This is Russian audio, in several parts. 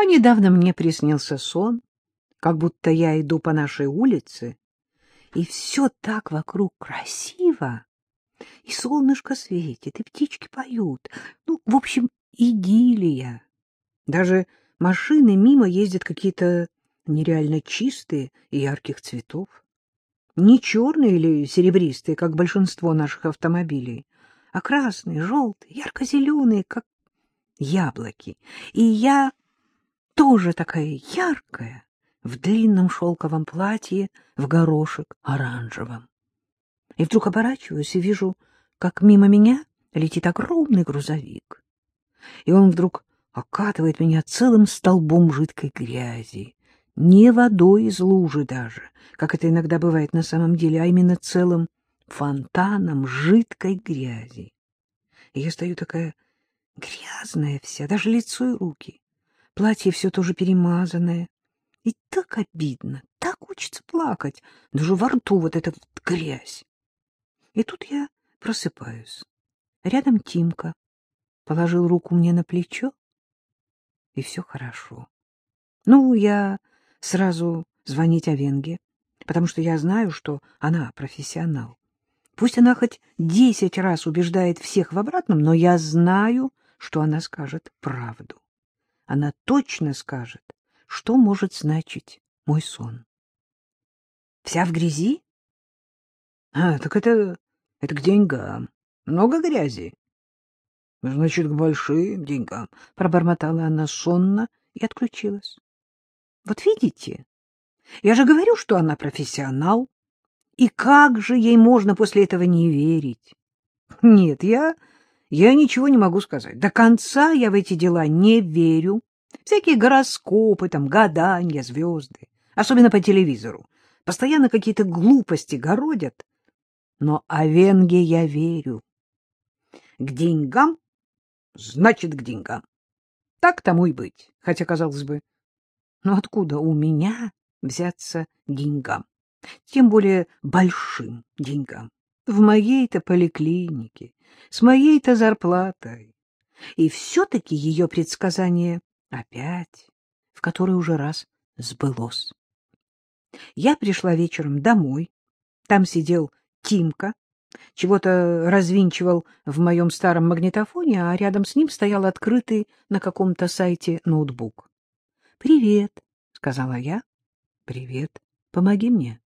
А недавно мне приснился сон, как будто я иду по нашей улице, и все так вокруг красиво, и солнышко светит, и птички поют. Ну, в общем, идиллия. Даже машины мимо ездят какие-то нереально чистые и ярких цветов. Не черные или серебристые, как большинство наших автомобилей, а красные, желтые, ярко-зеленые, как яблоки. И я тоже такая яркая, в длинном шелковом платье, в горошек оранжевом. И вдруг оборачиваюсь и вижу, как мимо меня летит огромный грузовик. И он вдруг окатывает меня целым столбом жидкой грязи. Не водой из лужи даже, как это иногда бывает на самом деле, а именно целым фонтаном жидкой грязи. И я стою такая грязная вся, даже лицо и руки. Платье все тоже перемазанное. И так обидно, так хочется плакать, даже во рту вот эта вот грязь. И тут я просыпаюсь. Рядом Тимка положил руку мне на плечо, и все хорошо. Ну, я сразу звонить Овенге, потому что я знаю, что она профессионал. Пусть она хоть десять раз убеждает всех в обратном, но я знаю, что она скажет правду. Она точно скажет, что может значить мой сон. Вся в грязи? А, так это, это к деньгам. Много грязи. Значит, к большим деньгам. Пробормотала она сонно и отключилась. Вот видите, я же говорю, что она профессионал. И как же ей можно после этого не верить? Нет, я, я ничего не могу сказать. До конца я в эти дела не верю. Всякие гороскопы, там, гадания, звезды, особенно по телевизору. Постоянно какие-то глупости городят. Но о Венге я верю. К деньгам, значит, к деньгам. Так тому и быть. Хотя, казалось бы, ну откуда у меня взяться деньгам? тем более большим деньгам, в моей-то поликлинике, с моей-то зарплатой. И все-таки ее предсказание опять, в который уже раз сбылось. Я пришла вечером домой, там сидел Тимка, чего-то развинчивал в моем старом магнитофоне, а рядом с ним стоял открытый на каком-то сайте ноутбук. — Привет, — сказала я. — Привет. Помоги мне.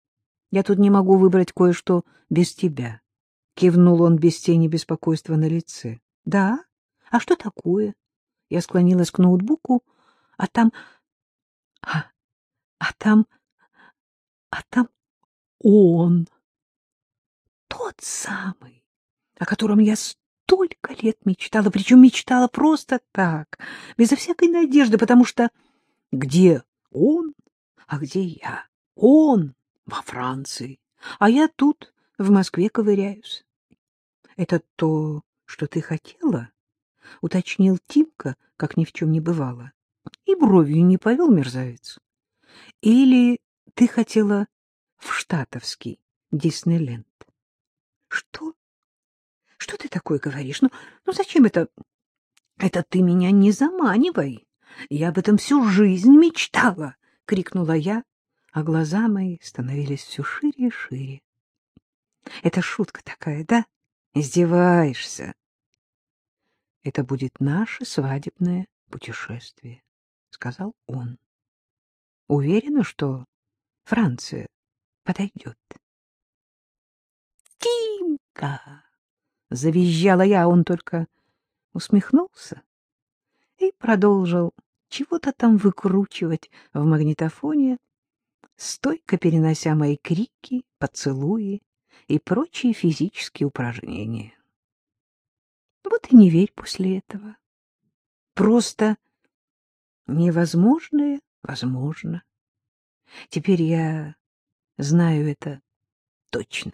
Я тут не могу выбрать кое-что без тебя. Кивнул он без тени беспокойства на лице. — Да? А что такое? Я склонилась к ноутбуку, а там... А, а там... А там он. Тот самый, о котором я столько лет мечтала, причем мечтала просто так, безо всякой надежды, потому что где он, а где я? Он во Франции, а я тут, в Москве, ковыряюсь. — Это то, что ты хотела? — уточнил Тимка, как ни в чем не бывало. И бровью не повел мерзавец. — Или ты хотела в штатовский Диснейленд? — Что? Что ты такое говоришь? Ну, ну зачем это? Это ты меня не заманивай. Я об этом всю жизнь мечтала, — крикнула я, а глаза мои становились все шире и шире. — Это шутка такая, да? Издеваешься. — Это будет наше свадебное путешествие, — сказал он. — Уверена, что Франция подойдет. — Тимка! — завизжала я, он только усмехнулся и продолжил чего-то там выкручивать в магнитофоне, стойко перенося мои крики, поцелуи и прочие физические упражнения. Вот и не верь после этого. Просто невозможное возможно. Теперь я знаю это точно.